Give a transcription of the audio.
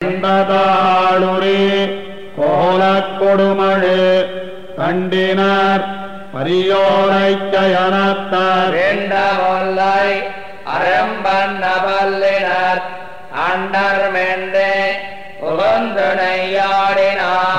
கண்டதாளுரே கோலக் கொடுமழு கண்டினார் பரியோரைக் கயனத்தார் வேண்ட முல்லை அரும்பன்ன அண்டர் மென்று. உகந்துணையாடினார்